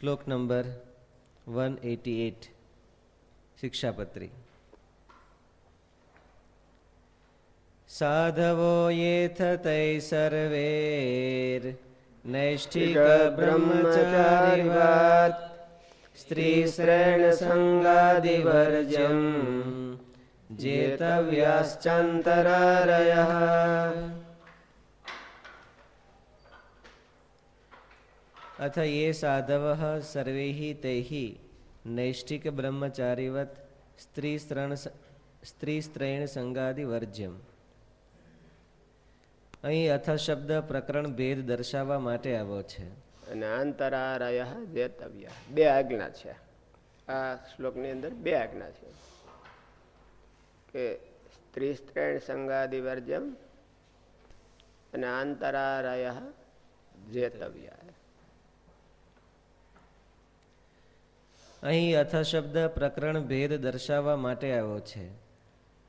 શ્લોક number one eighty eight, Shikshapatri. સાધવો યેથ તૈ સર્વેર, નૈષ્ઠિક બ્રહ્મચારિવાત સ્ત્રી શ્રેણ સંગાદિવર્જ્યમ, જેતવ્યાશ્ચાંતરારયઃ। અથ ये साधवः सर्वैः तैः नैष्ठिक ब्रह्मचारिवत् સ્ત્રી સ્ત્રણ સ્ત્રી સ્ત્રૈણ સંગાદિ વર્જ્યમ અહીં અથ શબ્દ પ્રકરણ ભેદ દર્શાવવા માટે આવ્યો છે અને અંતરારય જેતવ્ય બે આજ્ઞા છે આ શ્લોકની અંદર બે આજ્ઞા છે કે સ્ત્રી સ્ત્રેણ સંગાદિ વર્જ્યમ અને અંતરારય જેતવ્ય અહીં અથશબ્દ પ્રકરણ ભેદ દર્શાવવા માટે આવ્યો છે.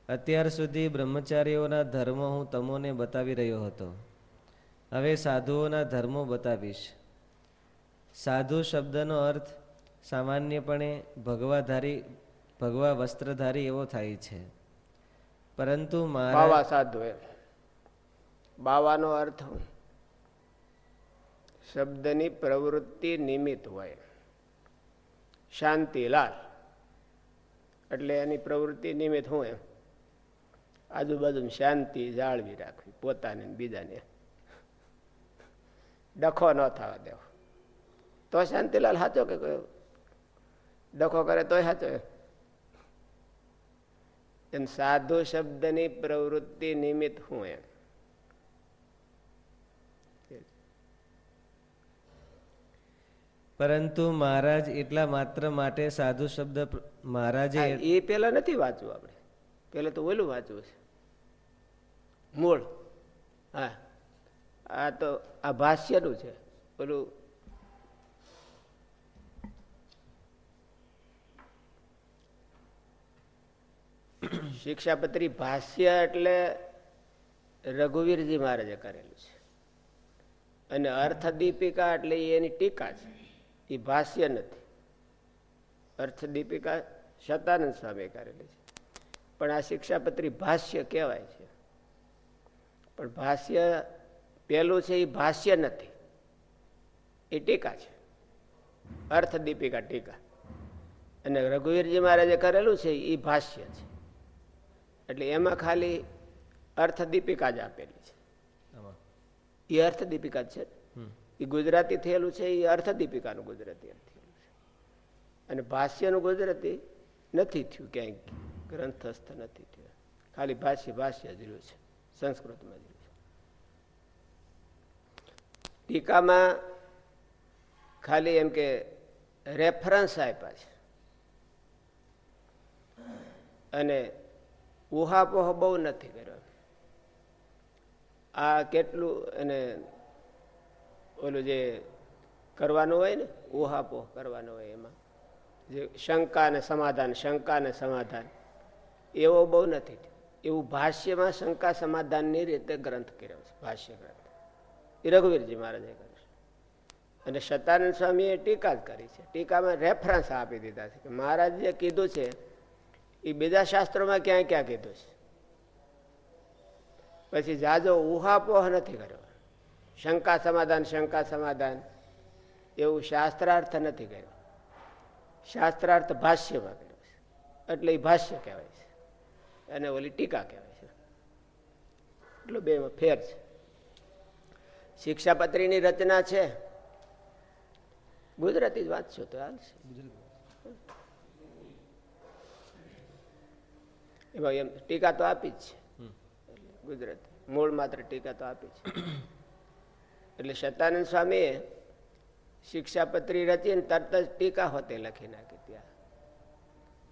અત્યાર સુધી બ્રહ્મચારીઓના ધર્મો હું તમોને બતાવી રહ્યો હતો. હવે સાધુઓના ધર્મો બતાવીશ. સાધુ શબ્દનો અર્થ સામાન્યપણે ભગવાધારી, ભગવા વસ્ત્રધારી એવો થાય છે. પરંતુ બાવા સાધુ બાવાનો અર્થ શબ્દની પ્રવૃત્તિ નિમિત્ત હોય. શાંતિલાલ. એટલે એની પ્રવૃત્તિ નિમિત્ત હું એમ આજુબાજુ શાંતિ જાળવી રાખવી, પોતાને બીજાને. ડખો ન થવા દેવો. તો શાંતિલાલ સાચો કે કયો ડખો કરે તોય સાચો એમ સાધુ શબ્દની પ્રવૃત્તિ નિમિત્ત હું એમ પરંતુ મહારાજ એટલા માત્ર માટે સાધુ શબ્દ મહારાજે એ પેલા નથી વાંચવું આપણે. પેલા તો ઓલું વાંચવું છે. મૂળ. હા. આ તો આ ભાષ્યનું છે. ઓલું શિક્ષાપત્રી ભાષ્ય એટલે રઘુવીરજી મહારાજે કરેલું છે. અને અર્થ દીપિકા એટલે એની ટીકા છે. એ ભાષ્ય નથી. અર્થ દીપિકા શતાનંદ સ્વામી કરેલી છે. પણ આ શિક્ષાપત્રી ભાષ્ય કહેવાય છે. પણ ભાષ્ય પેલું છે એ ભાષ્ય નથી. એ ટીકા છે. અર્થ દીપિકા ટીકા. અને રઘુવીરજી મહારાજે કરેલું છે એ ભાષ્ય છે. એટલે એમાં ખાલી અર્થ દીપિકા જ આપેલી છે. એ અર્થ દીપિકા છે. એ ગુજરાતી થયેલું છે, એ અર્થ દીપિકાનું ગુજરાતી થયેલું છે. અને ભાષ્યનું ગુજરાતી નથી થયું, ક્યાંય ગ્રંથસ્થ નથી થયું. ખાલી ભાષ્ય ભાષ્ય જ રહ્યું છે, સંસ્કૃતમાં જ રહ્યું છે. ટીકામાં ખાલી એમ કે રેફરન્સ આપ્યા છે. અને ઉહાપોહ બહુ નથી કર્યો. આ કેટલું, અને ઓલું જે કરવાનું હોય ને ઉહાપોહ કરવાનો હોય એમાં. જે શંકા ને સમાધાન, શંકા ને સમાધાન. એવો બહુ નથી. એવું ભાષ્યમાં શંકા સમાધાનની રીતે ગ્રંથ કર્યો છે, ભાષ્ય ગ્રંથ. એ રઘુવીરજી મહારાજે કર્યો છે. અને સતાનંદ સ્વામીએ ટીકા જ કરી છે. ટીકામાં રેફરન્સ આપી દીધા છે કે મહારાજે કીધું છે, એ બીજા શાસ્ત્રોમાં ક્યાંય ક્યાં કીધું છે? પછી જાજો ઉહાપોહ નથી કર્યો. શંકા સમાધાન શંકા સમાધાન. એવું શાસ્ત્રાર્થ નથી કર્યો. શાસ્ત્રાર્થ ભાષ્યમાં કર્યો છે. એટલે એ ભાષ્ય કહેવાય છે. અને ઓલી ટીકા કહેવાય છે. એટલો બે ફેર છે. શિક્ષાપત્રીની રચના છે. ગુજરાતી જ વાંચશો તો હાલશે એમાં એમ ટીકા તો આપી જ છે. ગુજરાતી. મૂળ માત્ર ટીકા તો આપી છે. એટલે શતાનંદ સ્વામીએ શિક્ષાપત્રી રચીને તરત જ ટીકા હોતે લખી નાખી ત્યાં.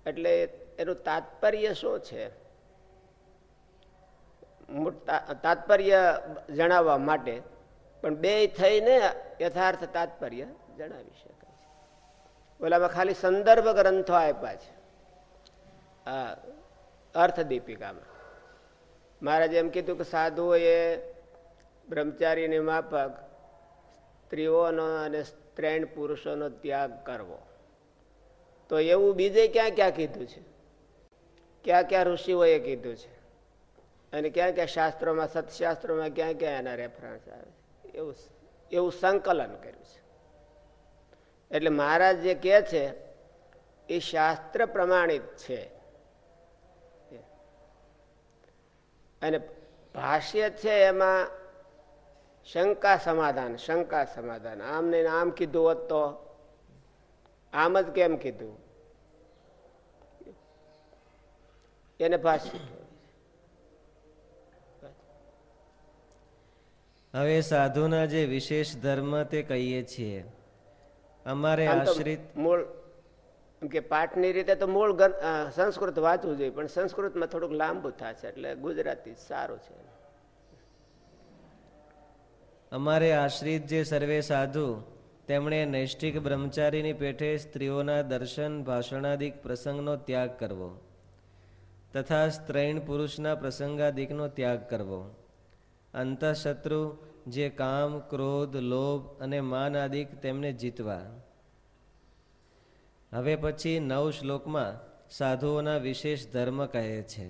એટલે એનું તાત્પર્ય શું છે? તાત્પર્ય જણાવવા માટે, પણ બે થઈને યથાર્થ તાત્પર્ય જણાવી શકાય છે. ઓલામાં ખાલી સંદર્ભ ગ્રંથો આપ્યા છે. આ અર્થ દીપિકામાં મહારાજે એમ કીધું કે સાધુઓએ બ્રહ્મચારીની માફક સ્ત્રીઓનો અને ત્રણ પુરુષોનો ત્યાગ કરવો. તો એવું બીજે ક્યાં ક્યાં કીધું છે? ક્યાં ક્યાં ઋષિઓએ કીધું છે? અને ક્યાં ક્યાં શાસ્ત્રોમાં, સત્શાસ્ત્રોમાં ક્યાં ક્યાં એના રેફરન્સ આવે એવું એવું સંકલન કર્યું છે. એટલે મહારાજ જે કહે છે, એ શાસ્ત્ર પ્રમાણિત છે. અને ભાષ્ય છે એમાં શંકા સમાધાન શંકા સમાધાન. આમ ને આમ કીધું હોત તો? આમ જ કેમ કીધું? એને ભાષ્ય હવે સાધુના જે વિશેષ ધર્મ તે કહીએ છીએ. અમારે આશ્રિત મૂળ કે પાઠની રીતે તો મૂળ સંસ્કૃત વાંચવું જોઈએ પણ સંસ્કૃતમાં થોડુંક લાંબુ થશે એટલે ગુજરાતી સારું છે. અમારે આશ્રિત જે સર્વે સાધુ, તેમણે નૈષ્ઠિક બ્રહ્મચારીની પેઠે સ્ત્રીઓના દર્શન, ભાષણાદિક પ્રસંગનો ત્યાગ કરવો, તથા સ્ત્રૈણ પુરુષના પ્રસંગાદિકનો ત્યાગ કરવો. અંતઃશત્રુ જે કામ, ક્રોધ, લોભ અને માન આદિક તેમને જીતવા. હવે પછી નવ શ્લોકમાં સાધુઓના વિશેષ ધર્મ કહે છે.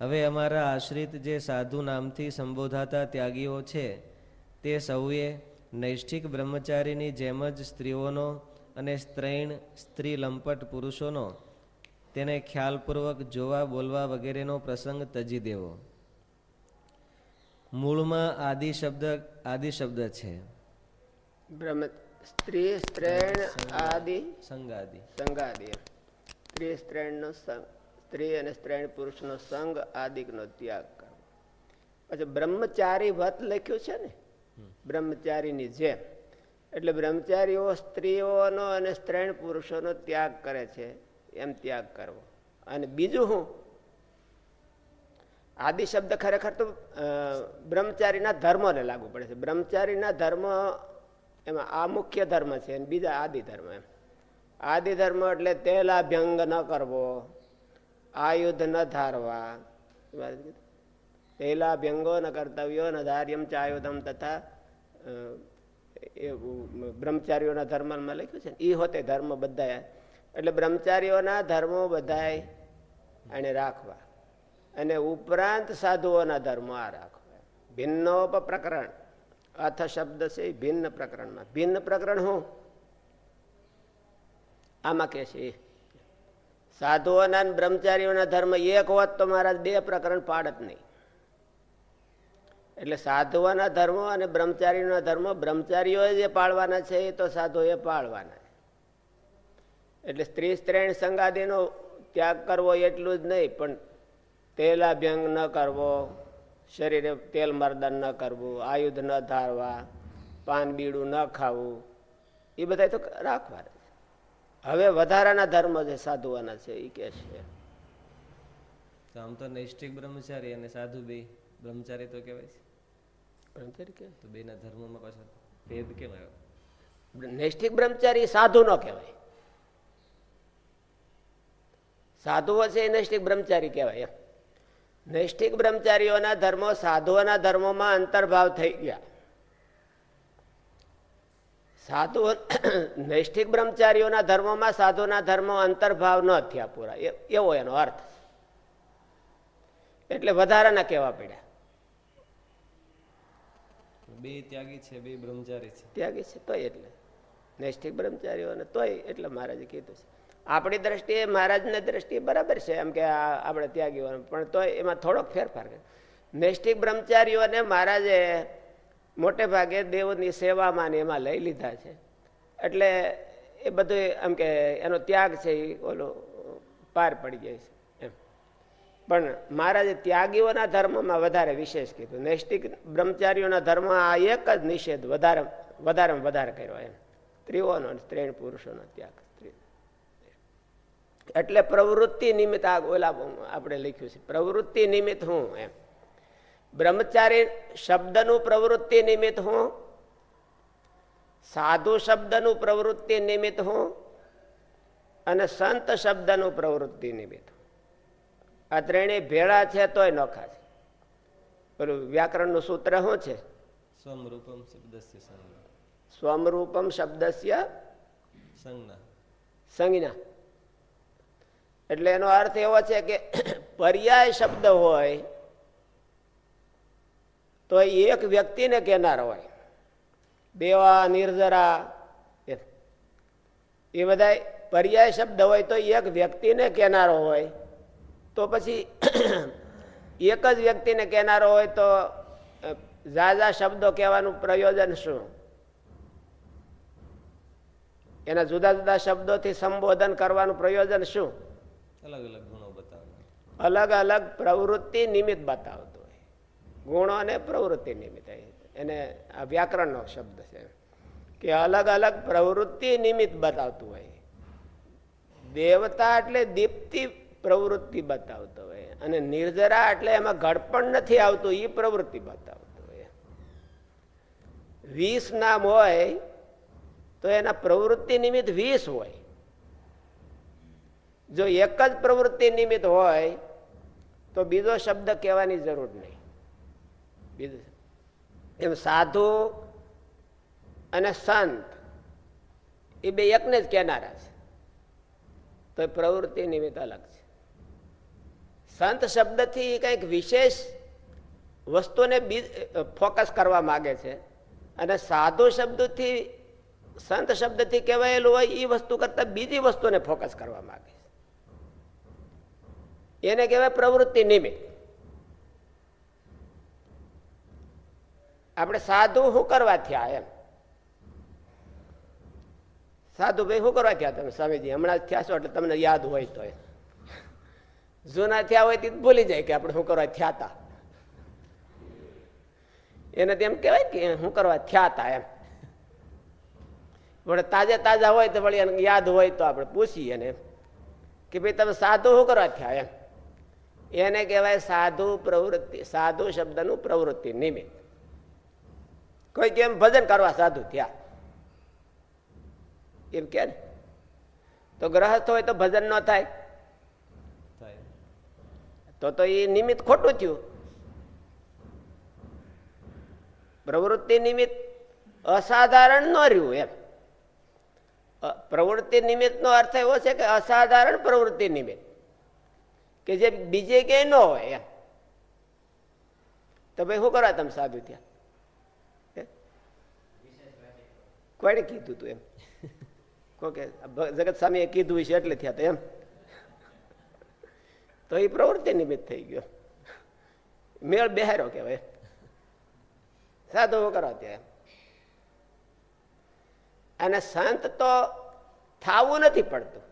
હવે અમારા આશ્રિત જે સાધુ નામથી સંબોધાતા ત્યાગીઓ છે તે સૌએ નૈષ્ઠિક બ્રહ્મચારીની જેમ જ સ્ત્રીઓનો અને સ્ત્રૈણ સ્ત્રી લંપટ પુરુષોનો તેને ખ્યાલપૂર્વક જોવા બોલવા વગેરેનો પ્રસંગ તજી દેવો. મૂળમાં આદિ શબ્દ આદિ શબ્દ છે. બ્રહ્મ સ્ત્રી સ્ત્રેણ આદિ સંગાદિ. સંગાદિ. સ્ત્રી સ્ત્રેણનો સંગ સ્ત્રી અને સ્ત્રેણ પુરુષનો સંગ આદિકનો ત્યાગ કરવો. પછી બ્રહ્મચારી વત લખ્યું છે ને? બ્રહ્મચારીની જેમ. એટલે બ્રહ્મચારીઓ સ્ત્રીઓનો અને સ્ત્રીણ પુરુષોનો ત્યાગ કરે છે, એમ ત્યાગ કરવો. અને બીજું હું, આદિ શબ્દ ખરેખર તો બ્રહ્મચારીના ધર્મને લાગુ પડે છે. બ્રહ્મચારીના ધર્મ એમાં આ મુખ્ય ધર્મ છે અને બીજા આદિ ધર્મ એમ. આદિ ધર્મ એટલે તેલાભ્યંગ ન કરવો આયુધ ન ધારવા. તેલાભ્યંગો ન કર્તવ્યો ન ધાર્યમ ચાયુધમ તથા બ્રહ્મચારીઓના ધર્મમાં લખ્યું છે એ હોતે ધર્મ બધા એટલે બ્રહ્મચારીઓના ધર્મો બધાય એને રાખવા. અને ઉપરાંત સાધુઓના ધર્મો આ રાખવા. ભિન્નોપ પ્રકરણ અથ શબ્દ છે ભિન્ન પ્રકરણમાં. ભિન્ન પ્રકરણ હું? આમાં કે છે? સાધુઓના બ્રહ્મચારીઓના ધર્મ એક હોત તો મારા બે પ્રકરણ પાડત નહીં. એટલે સાધુઓના ધર્મો અને બ્રહ્મચારીઓના ધર્મો બ્રહ્મચારીઓ જે પાળવાના છે એ તો સાધુએ પાળવાના એટલે સ્ત્રી સ્ત્રેણ સંગાદીનો ત્યાગ કરવો એટલું જ નહીં, પણ તેલાભ્યંગ ન કરવો, શરીરે તેલ મર્દન ન કરવું, આયુધ ન ધારવા, પાન બીડું ન ખાવું, એ બધા તો રાખવા હવે વધારાના ધર્મ જે સાધુઓના છે એ કે છે. આમ તો નૈષ્ઠિક બ્રહ્મચારી અને સાધુ બે, બ્રહ્મચારી તો કહેવાય છે. બ્રહ્મચારી કે? તો બેના ધર્મમાં પાછો ભેદ કેમ આવ્યો નૈષ્ઠિક બ્રહ્મચારી સાધુ નો કહેવાય. સાધુઓ છે એ નૈષ્ઠિક બ્રહ્મચારી કહેવાય નૈષ્ઠિક બ્રહ્મચારીઓના ધર્મો સાધુઓના ધર્મોમાં અંતર્ભાવ થઈ ગયા. સાધુ નૈષ્ઠિક બ્રહ્મચારીઓના ધર્મોમાં સાધુના ધર્મો અંતર્ભાવ ન થયા પૂરા. એવો એનો અર્થ. એટલે વધારાના કહેવા પડ્યા. બે ત્યાગી છે, બે બ્રહ્મચારી છે. ત્યાગી છે, તોય એટલે. નૈષ્ઠિક બ્રહ્મચારીઓને તોય એટલે મહારાજે કીધું છે. આપણી દ્રષ્ટિએ મહારાજની દ્રષ્ટિએ બરાબર છે, એમ કે આપણે ત્યાગીઓ પણ તોય એમાં થોડોક ફેરફાર કરે. નૈષ્ઠિક બ્રહ્મચારીઓને મહારાજે મોટે ભાગે દેવની સેવામાં એમાં લઈ લીધા છે. એટલે એ બધું એમ કે એનો ત્યાગ છે એ ઓલો પાર પડી જાય છે. પણ મહારાજે ત્યાગીઓના ધર્મમાં વધારે વિશેષ કીધું. નૈષ્ટિક બ્રહ્મચારીઓના ધર્મ આ એક જ નિષેધ વધારે વધારે વધારે કર્યો એમ. સ્ત્રીઓનો સ્ત્રી પુરુષોનો ત્યાગ. એટલે પ્રવૃત્તિ નિમિત્ત આ ઓલા આપણે લખ્યું છે. પ્રવૃત્તિ નિમિત્ત હું એમ. બ્રહ્મચારી શબ્દનું પ્રવૃત્તિ નિમિત્ત હું. સાધુ શબ્દનું પ્રવૃત્તિ નિમિત્ત હું. અને સંત શબ્દનું પ્રવૃત્તિ નિમિત્ત. આ ત્રણેય ભેળા છે તોય નોખા છે. પેલું વ્યાકરણનું સૂત્ર શું છે? સ્વરૂપમ શબ્દ સ્વમરૂપમ શબ્દસ્ય સંજ્ઞા. સંજ્ઞા. એટલે એનો અર્થ એવો છે કે પર્યાય શબ્દ હોય તો એક વ્યક્તિને કહેનાર હોય. દેવા નિર્જરા એ બધા પર્યાય શબ્દ હોય તો એક વ્યક્તિને કહેનારો હોય. તો પછી એક જ વ્યક્તિને કહેનારો હોય તો ઝાઝા શબ્દો કહેવાનું પ્રયોજન શું? એના જુદા જુદા શબ્દોથી સંબોધન કરવાનું પ્રયોજન શું? અલગ અલગ ગુણો બતાવે અલગ અલગ પ્રવૃત્તિ નિમિત્ત બતાવતો હોય. ગુણો અને પ્રવૃત્તિ નિમિત્ત. એને આ વ્યાકરણનો શબ્દ છે. કે અલગ અલગ પ્રવૃત્તિ નિમિત્ત બતાવતું હોય. દેવતા એટલે દીપ્તિ પ્રવૃત્તિ બતાવતો હોય. અને નિર્જરા એટલે એમાં ઘડપણ નથી આવતું એ પ્રવૃત્તિ બતાવતો હોય. વીસ નામ હોય, તો એના પ્રવૃત્તિ નિમિત્ત વીસ હોય. જો એક જ પ્રવૃત્તિ નિમિત્ત હોય, તો બીજો શબ્દ કહેવાની જરૂર નહીં. બીજું એમ સાધુ અને સંત એ બે એકને જ કહેનારા છે. તો પ્રવૃત્તિ નિમિત્ત અલગ છે. સંત શબ્દથી કંઈક વિશેષ વસ્તુને ફોકસ કરવા માગે છે. અને સાધુ શબ્દથી, સંત શબ્દથી કહેવાયેલું હોય એ વસ્તુ કરતા બીજી વસ્તુને ફોકસ કરવા માગે છે. એને કહેવાય પ્રવૃત્તિ નિમિત્ત. આપણે સાધુ શું કરવા થયા એમ. સાધુ ભાઈ શું કરવા થયા તમે? સ્વામીજી, હમણાં થયા છો, એટલે તમને યાદ હોય તો જૂના થયા હોય તે ભૂલી જાય કે આપણે શું કરવા થયા હતા એને તેમ કહેવાય કે શું કરવા થયા હતા એમ. વળે તાજે તાજા હોય તો વળી એને યાદ હોય તો આપણે પૂછીએ એને કે ભાઈ તમે સાધુ શું કરવા થયા એમ? એને કહેવાય સાધુ પ્રવૃત્તિ, સાધુ શબ્દનું પ્રવૃત્તિ નિમિત્ત. કોઈ કેમ ભજન કરવા સાધુ થયા. એમ કે તો ગ્રહસ્થ હોય તો ભજન ન થાય. તો તો એ નિમિત્ત ખોટું થયું. પ્રવૃત્તિ નિમિત્ત અસાધારણ ન રહ્યું એમ. પ્રવૃત્તિ નિમિત્ત અર્થ એવો છે કે અસાધારણ પ્રવૃત્તિ નિમિત્ત. કે જે બીજે ક્યાંય ન હોય એમ. તો ભાઈ શું કરવા તમે સાધુ ત્યાં? કોઈને કીધું તું એમ? કોકે જગત સામે કીધું છે એટલે થયા તો એમ. તો એ પ્રવૃત્તિ નિમિત્ત થઈ ગયો. મેળ બેહારો કેવાય સાધુ કરો ત્યાં. અને સંત તો થવું નથી પડતું.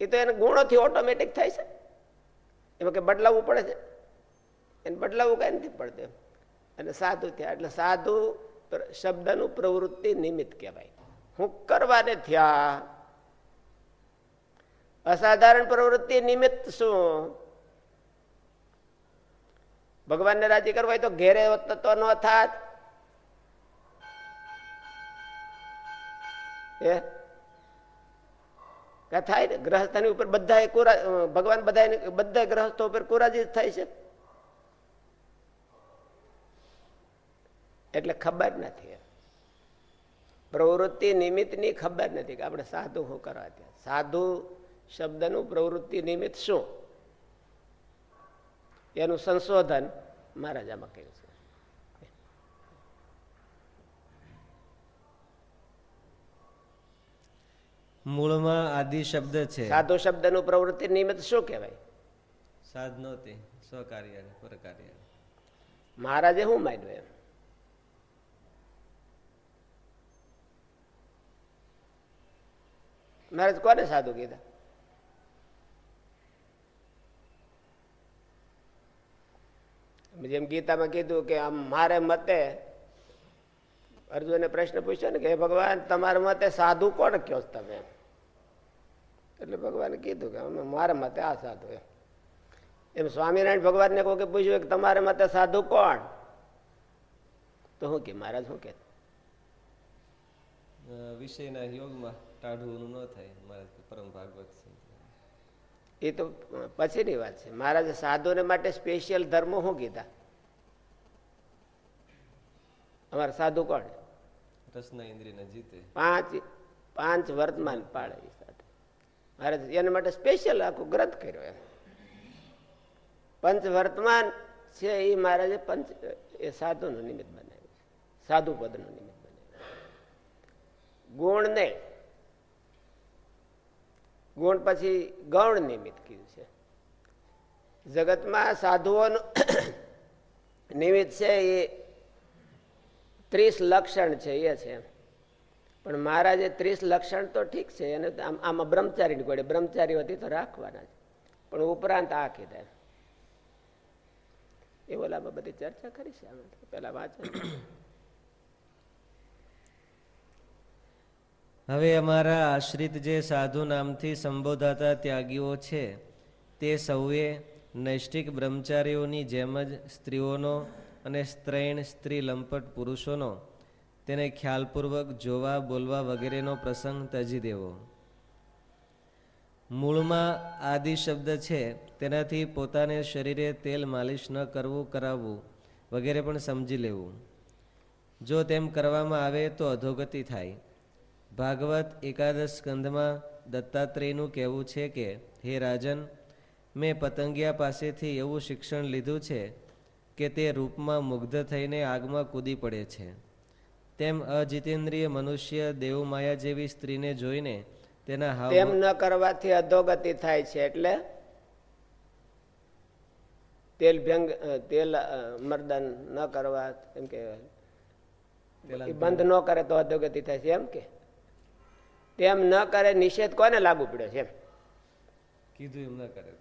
એ તો એને ગુણોથી ઓટોમેટિક થાય છે. એમાં કે બદલાવવું પડે છે? એને બદલાવવું કઈ નથી પડતું. અને સાધુ થયા. એટલે સાધુ શબ્દનું પ્રવૃત્તિ નિમિત્ત કહેવાય. હું કરવાને થયા અસાધારણ પ્રવૃત્તિ નિમિત્ત શું? ભગવાનને રાજી કરવા તો ઘેરે તો ન થાત. થાય ને ગ્રહસ્થની ઉપર બધા ભગવાન બધા બધા ગ્રહસ્થો ઉપર કોરાજી થાય છે. એટલે ખબર નથી. પ્રવૃત્તિ નિમિત્તની ખબર નથી કે આપણે સાધુ શું કરવા ત્યાં. સાધુ શબ્દનું પ્રવૃત્તિ નિમિત્ત શું? એનું સંશોધન મહારાજામાં કર્યું છે. મૂળમાં આદિ શબ્દ છે. સાધુ શબ્દનું પ્રવૃત્તિ નિમિત્ત શું કહેવાય? સાધ નહોતી સ્વકાર્ય પરકાર્ય મહારાજે શું માન્યું એમ? મહારાજ કોને સાધુ કીધા? જેમ ગીતામાં કીધું કે આમ મારે મતે, અર્જુને પ્રશ્ન પૂછ્યો ને કે ભગવાન, તમારા મતે સાધુ કોણ કયો તમે? એટલે ભગવાને કીધું કે મારા મતે આ સાધુ એમ એમ સ્વામિનારાયણ ભગવાનને કોઈ પૂછ્યું કે, તમારા મતે સાધુ કોણ? તો શું કે, મહારાજ શું કે. વિષયના યોગમાં ટાઢવું ન થાય મારે પરમ ભાગવત એ તો પછીની વાત છે. મહારાજે સાધુને માટે સ્પેશિયલ ધર્મો શું કીધા? અમારા સાધુ કોણ? પાંચ પાંચ વર્તમાન પાળે મહારાજ સાથે એના માટે સ્પેશિયલ આખું ગ્રંથ કર્યો એમ. પંચ વર્તમાન છે એ મહારાજે પંચ એ સાધુનું નિમિત્ત બનાવ્યું સાધુ પદનું નિમિત્ત બનાવ્યું ગુણ ને ગુણ પછી ગૌણ નિમિત્ત કીધું છે. જગતમાં સાધુઓનું નિમિત્ત છે એ ત્રીસ લક્ષણ છે, એ છે. પણ મહારાજે ત્રીસ લક્ષણ તો ઠીક છે અને આમાં બ્રહ્મચારીની ગોળે બ્રહ્મચારી હતી તો રાખવાના છે પણ ઉપરાંત આ કીધા. એ ઓલામાં બધી ચર્ચા કરી છે પેલા વાંચન હવે અમારા આશ્રિત જે સાધુ નામથી સંબોધાતા ત્યાગીઓ છે, તે સૌએ નૈષ્ઠિક બ્રહ્મચારીઓની જેમ જ સ્ત્રીઓનો અને સ્ત્રૈણ સ્ત્રી લંપટ પુરુષોનો તેને ખ્યાલપૂર્વક જોવા, બોલવા વગેરેનો પ્રસંગ તજી દેવો. મૂળમાં આદિ શબ્દ છે, તેનાથી પોતાને શરીરે તેલ માલિશ ન કરવું, કરાવવું વગેરે પણ સમજી લેવું. જો તેમ કરવામાં આવે તો અધોગતિ થાય. ભાગવત એકાદશ સ્કંધમાં દત્તાત્રેયનું કહેવું છે કે હે રાજન મેં પતંગિયા પાસેથી એવું શિક્ષણ લીધું છે કે તે રૂપમાં મુગ્ધ થઈને આગમાં કૂદી પડે છે. તેમ અજિતેન્દ્રિય મનુષ્ય દેવમાયા જેવી સ્ત્રીને જોઈને તેના હાવ તેમ ન કરવાથી અધોગતિ થાય છે એટલે? તેલ ભેંગ તેલ મર્દન ન કરવા એમ કે બંધ ન કરે તો અધોગતિ થાય છે એમ કે? તેમ ન કરે નિષેધ કોને લાગુ પડ્યો છે? કીધું એમ ન કરે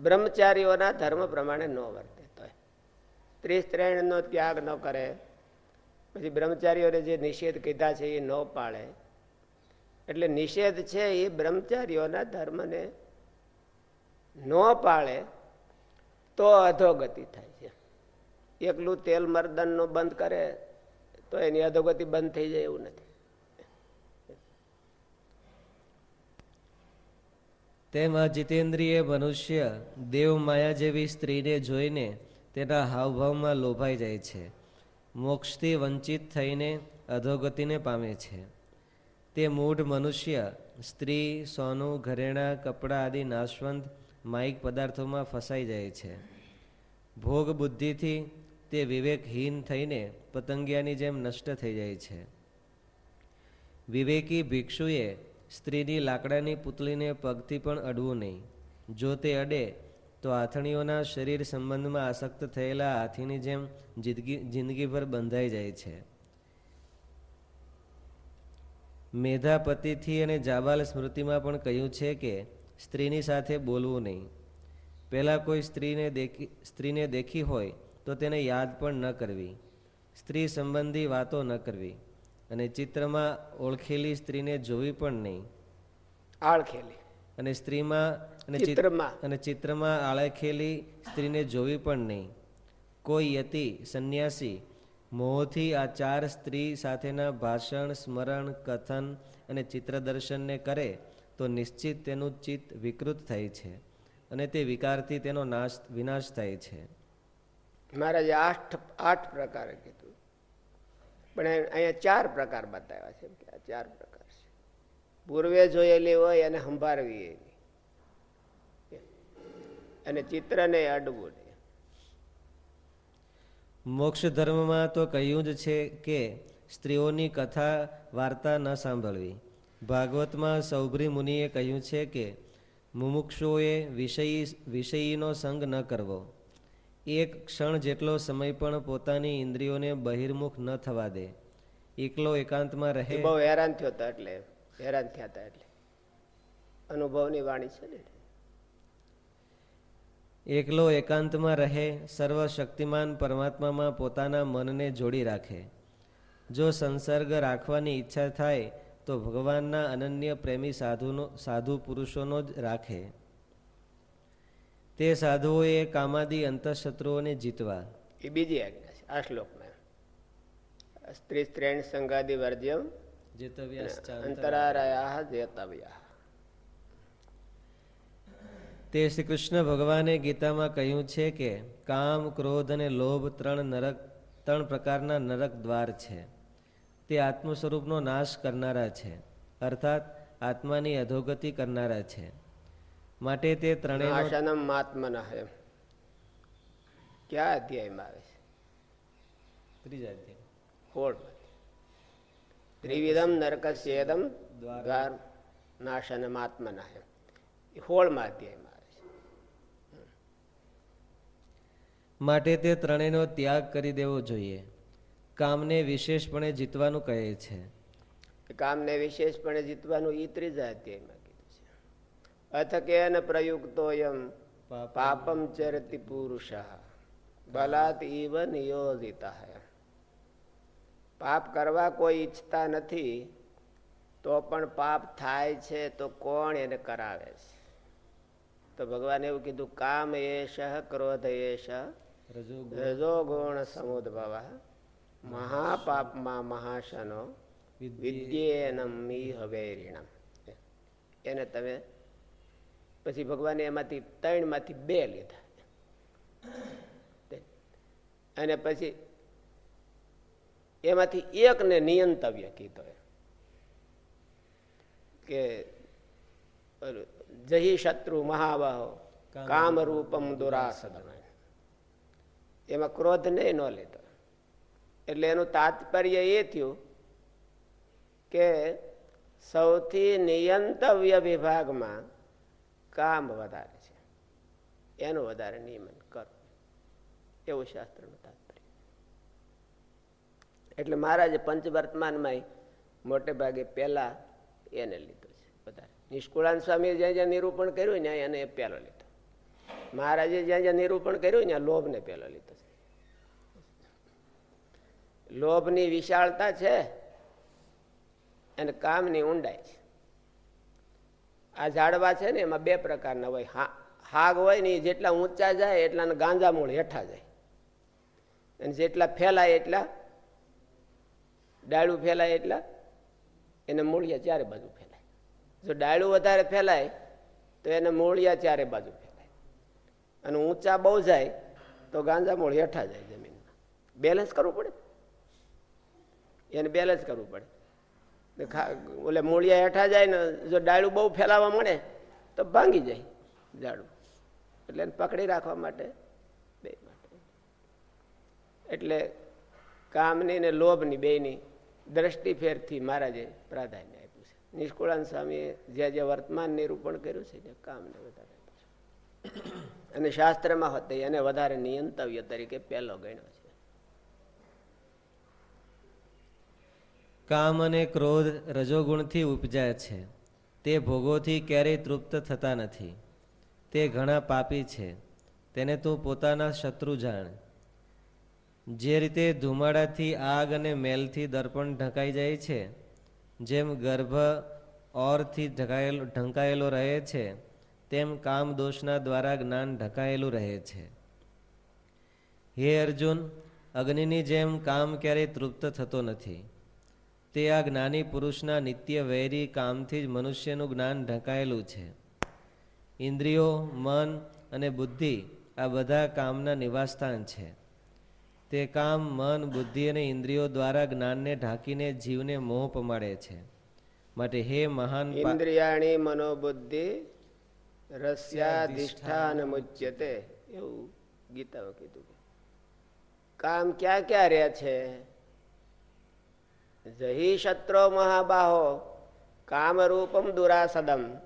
બ્રહ્મચારીઓના ધર્મ પ્રમાણે ન વર્તે તો ત્રીસ ત્રણ નો ત્યાગ ન કરે પછી બ્રહ્મચારીઓને જે નિષેધ કીધા છે એ ન પાળે. એટલે નિષેધ છે એ બ્રહ્મચારીઓના ધર્મને ન પાળે તો અધોગતિ થાય છે. એકલું તેલ મર્દન નો બંધ કરે તો એની અધોગતિ બંધ થઈ જાય એવું નથી. તેમ જીતેન્દ્રિય મનુષ્ય દેવ માયા જેવી સ્ત્રીને જોઈને તેના હાવભાવમાં લોભાઈ જાય છે. મોક્ષથી વંચિત થઈને અધોગતિને પામે છે. તે મૂઢ મનુષ્ય, સ્ત્રી, સોનું, ઘરેણાં, કપડાં આદિ નાશવંત માયિક પદાર્થોમાં ફસાઈ જાય છે. ભોગ બુદ્ધિથી તે વિવેકહીન થઈને પતંગિયાની જેમ નષ્ટ થઈ જાય છે. વિવેકી ભિક્ષુએ સ્ત્રીની લાકડાની પૂતળીને પગથી પણ અડવું નહીં. જો તે અડે, તો આથણીઓના શરીર સંબંધમાં આસક્ત થયેલા હાથીની જેમ જિંદગી જિંદગીભર બંધાઈ જાય છે. મેધાપતિથી અને જાબાલ સ્મૃતિમાં પણ કહ્યું છે કે, સ્ત્રીની સાથે બોલવું નહીં. પહેલાં કોઈ સ્ત્રીને દેખી સ્ત્રીને દેખી હોય, તો તેને યાદ પણ ન કરવી. સ્ત્રી સંબંધી વાતો ન કરવી. અને ચિત્રમાં ઓળખેલી સ્ત્રીને જોવી પણ નહીં. આળખેલી. અને સ્ત્રીમાં અને ચિત્રમાં. અને ચિત્રમાં આળખેલી સ્ત્રીને જોવી પણ નહીં. કોઈ યતિ સંન્યાસી મોહથી આ ચાર સ્ત્રી સાથેના ભાષણ સ્મરણ કથન અને ચિત્ર દર્શનને કરે તો નિશ્ચિત તેનું ચિત્ત વિકૃત થાય છે અને તે વિકારથી તેનો નાશ વિનાશ થાય છે. મહારાજે આઠ આઠ પ્રકારે કીધું. પણ અહીંયા ચાર પ્રકાર બતાવ્યા છે આ ચાર પ્રકાર છે. પૂર્વે જોયેલી હોય અને સંભાળવી એની અને ચિત્રને અડવું મોક્ષ ધર્મમાં તો કહ્યું જ છે કે સ્ત્રીઓની કથા વાર્તા ન સાંભળવી. ભાગવતમાં સૌભ્રી મુનિએ કહ્યું છે કે મુમુક્ષુઓએ વિષયી વિષયીનો સંગ ન કરવો. એક ક્ષણ જેટલો સમય પણ પોતાની ઇન્દ્રિયોને બહિર્મુખ ન થવા દે. એકલો એકાંતમાં રહે બહુ હેરાન થયો હતા એટલે હેરાન થયા હતા એટલે. અનુભવની વાણી છે ને એકલો એકાંતમાં રહે સર્વશક્તિમાન પરમાત્મામાં પોતાના મનને જોડી રાખે. જો સંસર્ગ રાખવાની ઈચ્છા થાય તો ભગવાનના અનન્ય પ્રેમી સાધુનો સાધુ પુરુષોનો જ રાખે. તે સાધુઓએ કામાદી અંતઃશત્રુઓને જીતવા. એ બીજી આજ્ઞા છે આ શ્લોકમાં. સ્ત્રી સ્ત્રેણ સંગાદી વર્જ્યમ અંતરારાયા જેતવ્યા. તે શ્રી કૃષ્ણ ભગવાને ગીતામાં કહ્યું છે કે કામ ક્રોધ અને લોભ ત્રણ નરક ત્રણ પ્રકારના નરક દ્વાર છે. તે આત્મ સ્વરૂપનો નાશ કરનારા છે. અર્થાત આત્માની અધોગતિ કરનારા છે. માટે તે ત્રણેય નાશનમ માત્મના એમ. ક્યાં અધ્યાયમાં આવે છે? ત્રીજા અધ્યાય હોળમાં ત્રિવિધમ નરકસ્યેદમ દ્વાર. નાશનમ આત્મના એમ. હોળમાં અધ્યાયમાં આવે છે. માટે તે ત્રણેયનો ત્યાગ કરી દેવો જોઈએ. કામને વિશેષપણે જીતવાનું કહે છે. કામને વિશેષપણે જીતવાનું એ ત્રીજા અધ્યાયમાં અથ કેન પ્રયુક્તોયમ પાપમ ચરતિ પુરુષ બલાત ઇવ નિયોજિત પાપ કરવા કોઈ ઈચ્છતા નથી તો પણ પાપ થાય છે તો કોણ એને કરાવે છે તો ભગવાને એવું કીધું કામ એશ ક્રોધ એશ રજો રજોગુણ સમુદ્ભવ મહાપાપમાં મહાશનો વિદ્યેનમ હવેરિણમ એને તમે પછી ભગવાને એમાંથી ત્રણમાંથી બે લીધા. અને પછી એમાંથી એકને નિયંતવ્ય કીધો કે જહી શત્રુ મહાબાહો કામ રૂપમ દુરાસદ એમાં ક્રોધ નહીં ન લીધો. એટલે એનું તાત્પર્ય એ થયું કે સૌથી નિયંતવ્ય વિભાગમાં કામ વધારે છે. એનું વધારે નિયમન કરો. એવું શાસ્ત્રનું તાત્પર્ય. એટલે મહારાજે પંચવર્તમાનમાં મોટે ભાગે પહેલા એને લીધો છે વધારે. નિષ્કુળાન સ્વામીએ જ્યાં જ્યાં નિરૂપણ કર્યું ને એને પહેલો લીધો. મહારાજે જ્યાં જ્યાં નિરૂપણ કર્યું ને લોભને પહેલો લીધો છે. લોભની વિશાળતા છે અને કામની ઊંડાઈ છે. આ ઝાડવા છે ને એમાં બે પ્રકારના હોય. હા- હાગ હોય ને એ જેટલા ઊંચા જાય એટલા ગાંજા મૂળ હેઠા જાય. અને જેટલા ફેલાય એટલા, ડાળું ફેલાય એટલા, એને મૂળિયા ચારે બાજુ ફેલાય. જો ડાળું વધારે ફેલાય, તો એને મૂળિયા ચારે બાજુ ફેલાય. અને ઊંચા બહુ જાય, તો ગાંજા મૂળ હેઠા જાય જમીનમાં. બેલેન્સ કરવું પડે એને બેલેન્સ કરવું પડે. ઓલે મૂળિયા હેઠા જાય ને જો ડાળું બહુ ફેલાવા મળે તો ભાંગી જાય ઝાડું. એટલે પકડી રાખવા માટે બે માટે. એટલે કામની ને લોભની બેની દ્રષ્ટિ ફેરથી મહારાજે પ્રાધાન્ય આપ્યું છે. નિષ્કુળાન સ્વામીએ જે જે વર્તમાન નિરૂપણ કર્યું છે તે કામને વધારે અને શાસ્ત્રમાં હતી એને વધારે નિયંતવ્ય તરીકે પહેલો ગણ્યો છે કામ અને ક્રોધ રજોગુણથી ઉપજાય છે. તે ભોગોથી ક્યારેય તૃપ્ત થતા નથી. તે ઘણા પાપી છે. તેને તું પોતાના શત્રુ જાણ. જે રીતે ધુમાડાથી આગ અને મેલથી દર્પણ ઢંકાઈ જાય છે, જેમ ગર્ભ ઓરથી ઢંકાયેલો ઢંકાયેલો રહે છે, તેમ કામ દોષના દ્વારા જ્ઞાન ઢંકાયેલું રહે છે. હે અર્જુન, અગ્નિની જેમ કામ ક્યારેય તૃપ્ત થતો નથી. તે આ જ્ઞાની પુરુષના નિત્ય વૈરી કામથી જ મનુષ્યનું જ્ઞાન ઢંકાયેલું છે. ઇન્દ્રિયો, મન અને બુદ્ધિ આ બધા કામના નિવાસસ્થાન છે. તે કામ, મન, બુદ્ધિ અને ઇન્દ્રિયો દ્વારા જ્ઞાનને ઢાંકીને જીવને મોહ પમાડે છે. માટે હે મહાન ઇન્દ્રિયાણી મનોબુદ્ધિ રસ્યાધિષ્ઠાન મુચ્યતે. એવું ગીતામાં કીધું કામ ક્યાં ક્યાં રહ્યા છે? જહી શત્રો મહાબાહો કામરૂપમ દુરાસદમ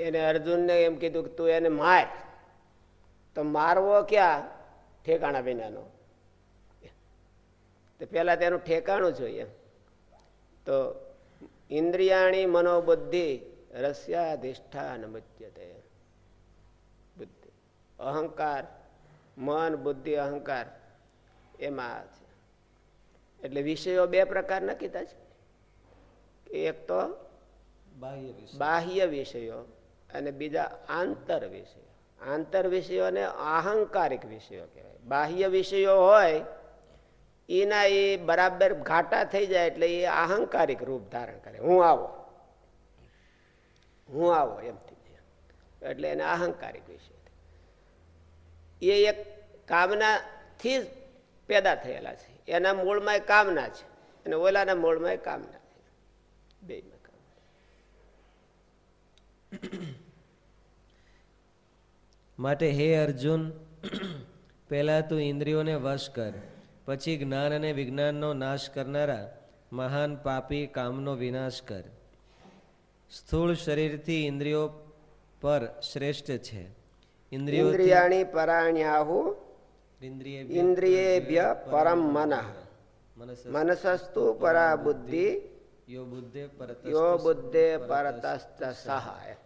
એને અર્જુનને એમ કીધું કે તું એને માર. તો મારવો ક્યાં? ઠેકાણા વિનાનો. તો પેલા તેનું ઠેકાણું જોઈએ. તો ઇન્દ્રિયાણી મનોબુદ્ધિ રસ્યાધિષ્ઠાન મુચ્યતે. બુદ્ધિ. અહંકાર, મન, બુદ્ધિ, અહંકાર, એમાં છે. એટલે વિષયો બે પ્રકારના કીધા છે? એક તો બાહ્ય વિષયો. અને બીજા આંતર વિષયો. આંતર વિષયોને અહંકારિક વિષયો કહેવાય. બાહ્ય વિષયો હોય એના એ બરાબર ઘાટા થઈ જાય એટલે એ અહંકારિક રૂપ ધારણ કરે. હું આવો. હું આવો એમ થઈ જાય. એટલે એને અહંકારિક વિષય એ એક કામનાથી જ પેદા થયેલા છે. એના મૂળમાં કામના છે. અને ઓલાના મૂળમાં કામના બે માટે હે અર્જુન પહેલા તું ઇન્દ્રિયોને વશ કર પછી જ્ઞાન અને વિજ્ઞાનનો નાશ કરનારા મહાન પાપી કામનો વિનાશ કર. સ્થૂળ શરીરથી ઇન્દ્રિયો પર શ્રેષ્ઠ છે. ઇન્દ્રિયો પરાણ્યાહુ ઇન્દ્રિયેભ્ય પરમ મન મનસસ્તુ પરા બુદ્ધિ યો બુદ્ધે પરતસ્ત સહાય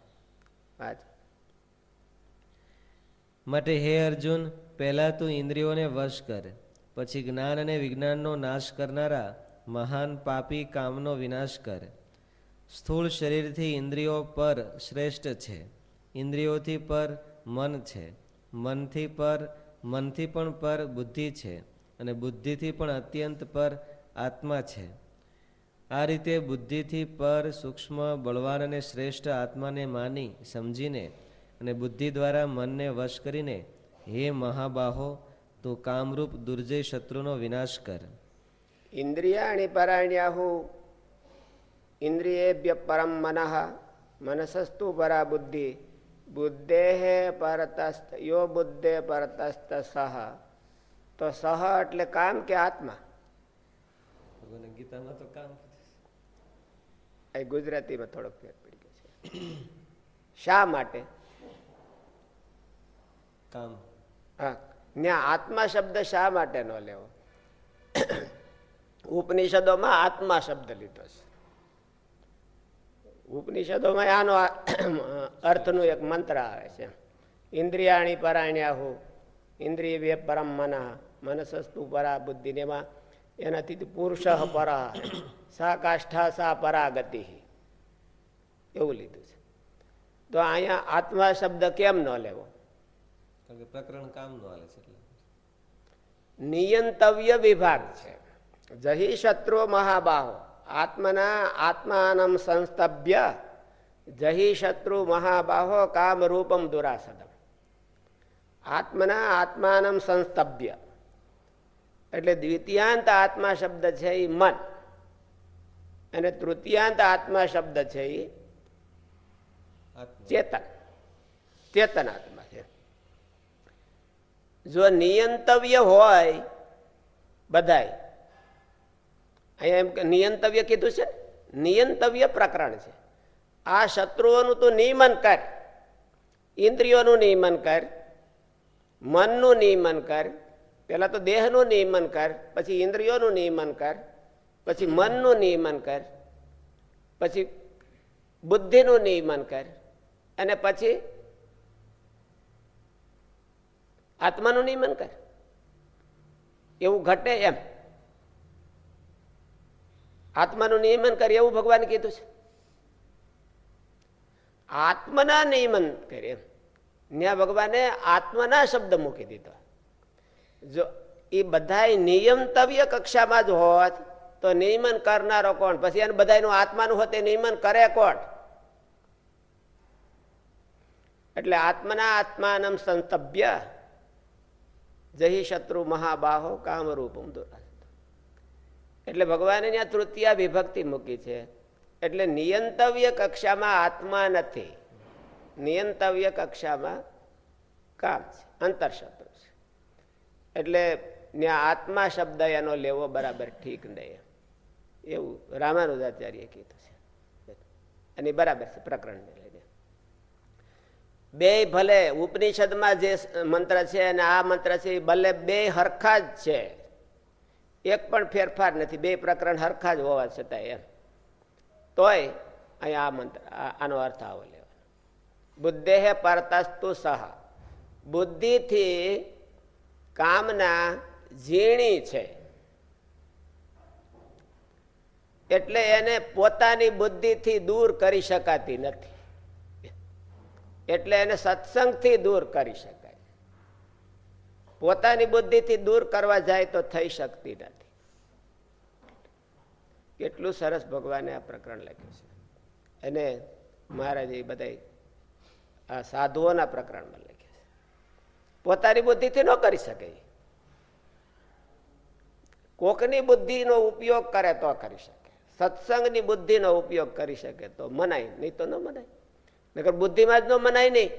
માટે હે અર્જુન પહેલા તું ઇન્દ્રિયોને વશ કર પછી જ્ઞાન અને વિજ્ઞાનનો નાશ કરનારા મહાન પાપી કામનો વિનાશ કર સ્થૂળ શરીરથી ઇન્દ્રિયો પર શ્રેષ્ઠ છે ઇન્દ્રિયોથી પર મન છે મનથી પર મનથી પણ પર બુદ્ધિ છે અને બુદ્ધિથી પણ અત્યંત પર આત્મા છે. આ રીતે બુદ્ધિથી પર સૂક્ષ્મ, બળવાન અને શ્રેષ્ઠ આત્માને માની, સમજીને અને બુદ્ધિ દ્વારા મનને વશ કરીને, હે મહાબાહો, તું કામરૂપ દુર્જય શત્રુનો વિનાશ કર. ઇન્દ્રિયાણી પરાણ્યાહુ ઇન્દ્રિયેભ્ય પરમ મનઃ, મનસસ્તુ પરા બુદ્ધિ બુદ્ધે પરતસ્ત યો બુદ્ધે પરતસ્ત સહ. તો સહ એટલે કામ કે આત્મા? ગીતામાં તો કામ ગુજરાતીમાં થોડોક ફેર પડી ગયો છે. શા માટે? કામ. હા. ત્યાં આત્મા શબ્દ શા માટે ન લેવો? ઉપનિષદોમાં આત્મા શબ્દ લીધો છે. ઉપનિષદોમાં આનો અર્થનું એક મંત્ર આવે છે. ઇન્દ્રિયાણી પરાણ્યાહુ ઇન્દ્રિય વે પરમ મના મનસસ્તુ પરા બુદ્ધિ એમાં એનાથી પુરુષ પરા સા કાષ્ઠા સા પરાગતિ. એવું લીધું છે. તો અહીંયા આત્મા શબ્દ કેમ ન લેવો? પ્રકરણ કામ ન હાલે છે નિયંતવ્ય વિભાગ છે. જહી શત્રુ મહાબાહો. આત્મના આત્માનમ સંસ્તભ્ય જહી શત્રુ મહાબાહો કામરૂપમ દુરાસદમ આત્મના આત્માનમ સંસ્તભ્ય એટલે દ્વિતીયાંત આત્મા શબ્દ છે એ મન. અને તૃતીયાંત આત્મા શબ્દ છે એ ચેતન. ચેતન આત્મા છે. જો નિયંતવ્ય હોય બધાય અહીંયા એમ નિયંતવ્ય કીધું છે? નિયંતવ્ય પ્રકરણ છે. આ શત્રુઓનું તો નિયમન કર. ઇન્દ્રિયોનું નિયમન કર. મનનું નિયમન કર. પહેલાં તો દેહનું નિયમન કર, પછી ઇન્દ્રિયોનું નિયમન કર, પછી મનનું નિયમન કર, પછી બુદ્ધિનું નિયમન કર, અને પછી આત્માનું નિયમન કર. એવું ઘટે એમ. આત્માનું નિયમન કરે એવું ભગવાન કીધું છે. આત્મના નિયમન કરે ન્યા ભગવાને આત્મના શબ્દ મૂકી દીધો. જો એ બધા નિયમતવ્ય કક્ષામાં જ હોત, તો નિયમન કરનારો કોણ? પછી એને બધાનું આત્માનું હોત નિયમન કરે કોણ? એટલે આત્મના આત્માનમ સંતભ્ય જહી શત્રુ મહાબાહો કામરૂપમ દુરા એટલે ભગવાને ત્યાં તૃતીય વિભક્તિ મૂકી છે. એટલે નિયંતવ્ય કક્ષામાં આત્મા નથી. નિયંતવ્ય કક્ષામાં કામ છે અંતરશત્રુ છે. એટલે ત્યાં આત્મા શબ્દ એનો લેવો બરાબર ઠીક નહીં. એવું રામાનુજાચાર્ય કીધું છે. અને બરાબર છે, પ્રકરણને લઈને. બે ભલે ઉપનિષદમાં જે મંત્ર છે અને આ મંત્ર છે ભલે બે હરખા જ છે. એક પણ ફેરફાર નથી. બે પ્રકરણ હરખા જ હોવા છતાં એમ. તોય અહીંયા આ મંત્ર આનો અર્થ આવો લેવાનો. બુદ્ધેહ પરતસ્તુ સહ. બુદ્ધિથી કામના ઝીણી છે. એટલે એને પોતાની બુદ્ધિથી દૂર કરી શકાતી નથી. એટલે એને સત્સંગથી દૂર કરી શકાય. પોતાની બુદ્ધિથી દૂર કરવા જાય તો થઈ શકતી નથી. કેટલું સરસ ભગવાને આ પ્રકરણ લખ્યું છે. અને મહારાજે એ બધા આ સાધુઓના પ્રકરણમાં લખ્યા છે. પોતાની બુદ્ધિથી ન કરી શકે કોકની બુદ્ધિનો ઉપયોગ કરે તો કરી શકે. સત્સંગની બુદ્ધિનો ઉપયોગ કરી શકે તો મનાય, નહીં તો ન મનાય. નગર બુદ્ધિમાં જ ન મનાય નહીં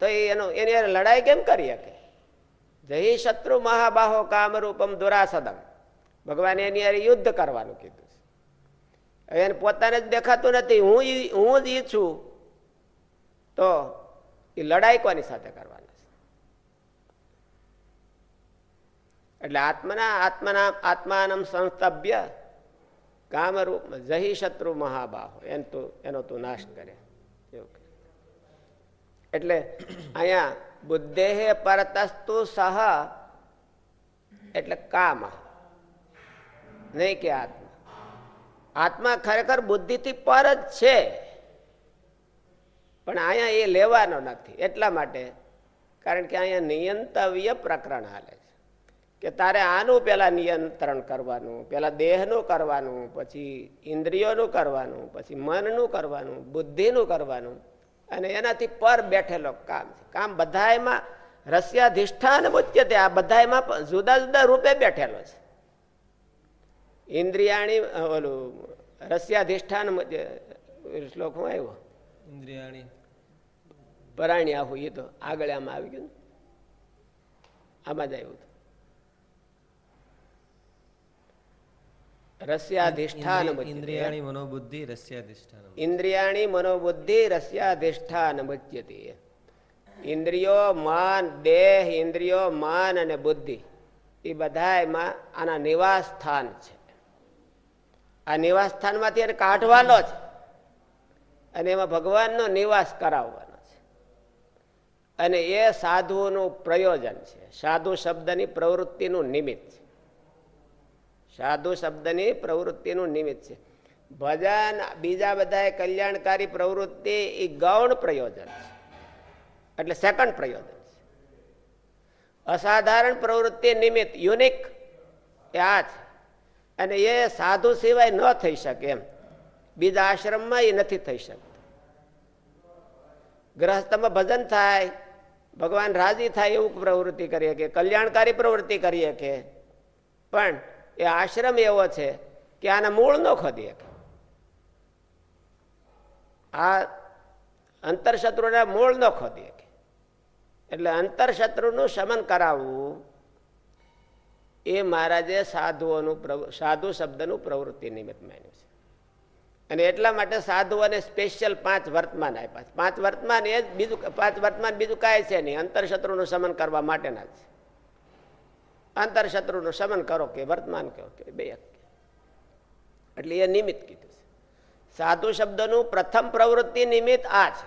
તો એનો, એની લડાઈ કેમ કરી શકે? જય શત્રુ મહાબાહો કામરૂપમ દુરાસદમ. ભગવાને એની હારે યુદ્ધ કરવાનું કીધું છે. એને પોતાને જ દેખાતું નથી. હું હું જ ઈચ્છું તો એ લડાઈ કોની સાથે કરવાની છે? એટલે આત્મના આત્મના, આત્માનમ સંસ્તભ્ય કામરૂપ જહી શત્રુ મહાબાહો. એન તું, એનો તું નાશ કરે. એટલે અહીંયા બુદ્ધેહે પરતસ્તુ સહ, એટલે કામ. નહીં કે આત્મા. આત્મા ખરેખર બુદ્ધિથી પર જ છે. પણ અહીંયા એ લેવાનો નથી. એટલા માટે, કારણ કે અહીંયા નિયંતવ્ય પ્રકરણ હાલે છે. કે તારે આનું પેલા નિયંત્રણ કરવાનું, પેલા દેહનું કરવાનું, પછી ઇન્દ્રિયોનું કરવાનું, પછી મનનું કરવાનું, બુદ્ધિનું કરવાનું. અને એનાથી પર બેઠેલો કામ છે. કામ બધાયમાં રસ્યાધિષ્ઠાન મુચ્યતે. આ બધાયમાં જુદા જુદા રૂપે બેઠેલો છે. ઇન્દ્રિયાણી ઓલું રસ્યાધિષ્ઠાન શ્લોક હું આવ્યો? ઇન્દ્રિયાણી. પરાણી આવું એ તો આગળ આમાં આવી ગયું આમાં જ આવ્યું રસ્યાધિષ્ઠાન. ઇન્દ્રિયાણી મનોબુદ્ધિ રસ્યાધિષ્ઠાન ઇન્દ્રિયાણી મનોબુદ્ધિ રસ્યાધિષ્ઠાન મુચ્યતે ઇન્દ્રિયો માન દેહ ઇન્દ્રિયો માન અને બુદ્ધિ એ બધા આના નિવાસ સ્થાન છે આ નિવાસ સ્થાનમાંથી એને કાઢવાનો છે અને એમાં ભગવાનનો નિવાસ કરાવવાનો છે અને એ સાધુઓનું પ્રયોજન છે સાધુ શબ્દની પ્રવૃત્તિનું નિમિત્ત છે સાધુ શબ્દની પ્રવૃત્તિનું નિમિત્ત છે. ભજન, બીજા બધા કલ્યાણકારી પ્રવૃત્તિ, એ ગૌણ પ્રયોજન છે. એટલે સેકન્ડ પ્રયોજન છે. અસાધારણ પ્રવૃત્તિ નિમિત્ત યુનિક એ આ છે. અને એ સાધુ સિવાય ન થઈ શકે એમ. બીજા આશ્રમમાં એ નથી થઈ શકતું. ગ્રહસ્થમાં ભજન થાય, ભગવાન રાજી થાય એવું પ્રવૃત્તિ કરીએ કે, કલ્યાણકારી પ્રવૃત્તિ કરીએ કે, પણ એ આશ્રમ એવો છે કે આના મૂળ ન ખોદી શકે. આ અંતરશત્રુના મૂળ ન ખોદી શકે. એટલે અંતરશત્રુનું શમન કરાવવું એ મહારાજે સાધુઓનું સાધુ શબ્દનું પ્રવૃત્તિ નિમિત્ત માન્યું છે. અને એટલા માટે સાધુઓને સ્પેશિયલ પાંચ વર્તમાન આપ્યા પાંચ વર્તમાન એ જ બીજું પાંચ વર્તમાન બીજું કાંઈ છે નહીં. અંતરશત્રુનું શમન કરવા માટેના જ છે. અંતરશત્રુનું શમન કરો કે વર્તમાન કહો કે બે એટલે એ નિમિત્ત કીધું છે. સાધુ શબ્દનું પ્રથમ પ્રવૃત્તિ નિમિત્ત આ છે.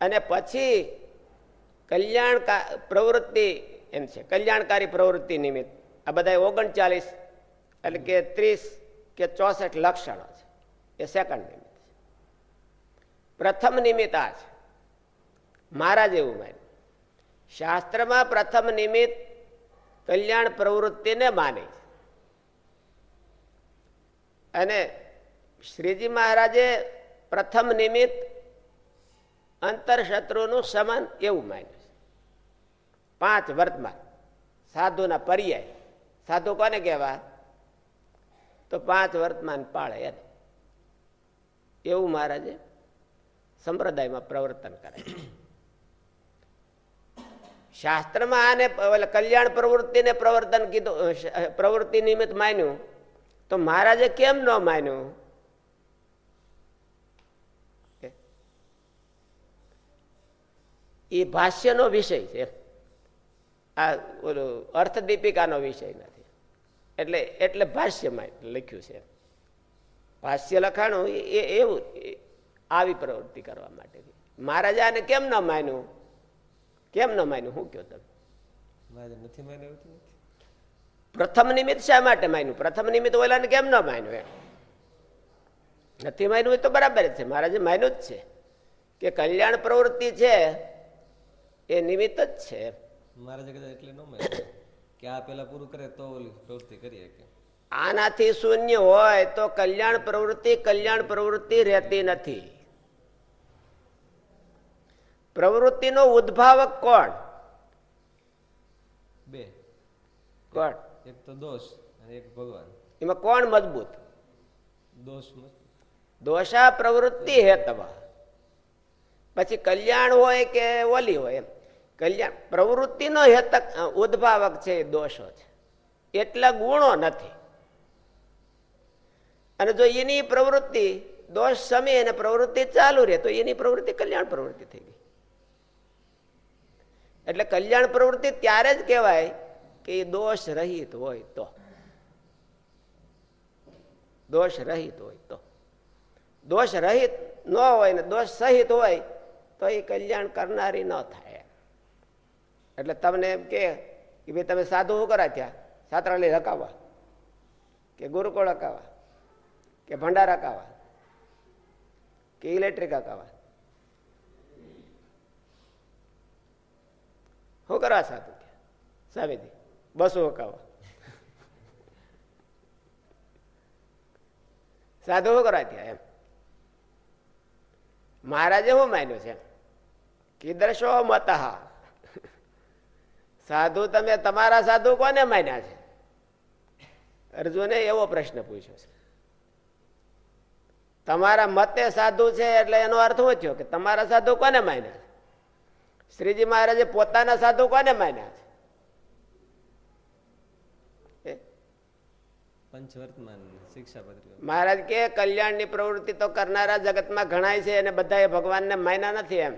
અને પછી કલ્યાણ પ્રવૃત્તિ એમ છે, કલ્યાણકારી પ્રવૃત્તિ નિમિત્ત. આ બધા ઓગણચાલીસ એટલે કે ત્રીસ કે ચોસઠ લક્ષણો છે. એ સેકન્ડ નિમિત્ત છે. પ્રથમ નિમિત્ત આ છે. મારા એવું માન્યું. શાસ્ત્રમાં પ્રથમ નિમિત્ત કલ્યાણ પ્રવૃત્તિને માને છે. અને શ્રીજી મહારાજે પ્રથમ નિમિત્ત અંતરશત્રુનું સમાન એવું માન્યું છે. પાંચ વર્તમાન સાધુના પર્યાય. સાધુ કોને કહેવા? તો પાંચ વર્તમાન પાળે એને. એવું મહારાજે સંપ્રદાયમાં પ્રવર્તન કરે છે. શાસ્ત્રમાં આને કલ્યાણ પ્રવૃત્તિને પ્રવર્તન કીધું પ્રવૃત્તિ નિમિત્ત માન્યું. તો મહારાજે કેમ ન માન્યું? એ ભાષ્યનો વિષય છે. આ ઓલું અર્થદીપિકાનો વિષય નથી. એટલે એટલે ભાષ્યમાં લખ્યું છે. ભાષ્ય લખાણું એ એવું આવી પ્રવૃત્તિ કરવા માટે મહારાજાને કેમ ન માન્યું? કેમ ન માન્યું? શું કહો તમે? નથી માન્યું પ્રથમ નિમિત્ત શા માટે માન્યું? પ્રથમ નિમિત્ત ઓલાને કેમ ન માન્યું એમ? નથી માન્યું હોય તો બરાબર જ છે મહારાજે માન્યું જ છે કે કલ્યાણ પ્રવૃત્તિ છે એ નિમિત્ત જ છે. મહારાજે કદાચ એટલે ન માન્યું. કે આ પેલા પૂરું કરે તો ઓલી પ્રવૃત્તિ કરીએ કે આનાથી શૂન્ય હોય તો કલ્યાણ પ્રવૃત્તિ કલ્યાણ પ્રવૃત્તિ રહેતી નથી. પ્રવૃત્તિનો ઉદ્ભાવક કોણ? બે. કોણ? એક તો દોષ અને એક ભગવાન. એમાં કોણ મજબૂત? દોષ દોષા પ્રવૃત્તિ હેતવા પછી કલ્યાણ હોય કે ઓલી હોય એમ? કલ્યાણ પ્રવૃત્તિનો હેતક ઉદ્ભાવક છે એ દોષો છે. એટલા ગુણો નથી. અને જો એની પ્રવૃત્તિ દોષ સમય અને પ્રવૃત્તિ ચાલુ રહે તો એની પ્રવૃત્તિ કલ્યાણ પ્રવૃત્તિ થઈ ગઈ. એટલે કલ્યાણ પ્રવૃત્તિ ત્યારે જ કહેવાય કે એ દોષ રહિત હોય તો. દોષ રહિત હોય તો. દોષ રહિત ન હોય ને દોષ સહિત હોય તો એ કલ્યાણ કરનારી ન થાય. એટલે તમને એમ કે ભાઈ તમે સાધુ શું કરા ત્યાં? સાતરાલી રકાવા. કે ગુરુકુળ રકાવા. કે ભંડાર રકાવા. કે ઇલેક્ટ્રિક રકાવા. શું કરવા સાધુ સામેથી બસો હકાવો. સાધુ શું કરવા ત્યાં એમ. મહારાજે શું માન્યું છે? કીદર્શો મત. સાધુ તમે તમારા સાધુ કોને માન્યા છે? અર્જુને એવો પ્રશ્ન પૂછ્યો છે. તમારા મતે સાધુ છે એટલે એનો અર્થ શું થયો કે તમારા સાધુ કોને માન્યા શ્રીજી મહારાજે પોતાના સાધુ કોને માન્યા છે? મહારાજ કે કલ્યાણની પ્રવૃત્તિ તો કરનારા જગતમાં ઘણાય છે અને બધા ભગવાનને માન્યા નથી એમ.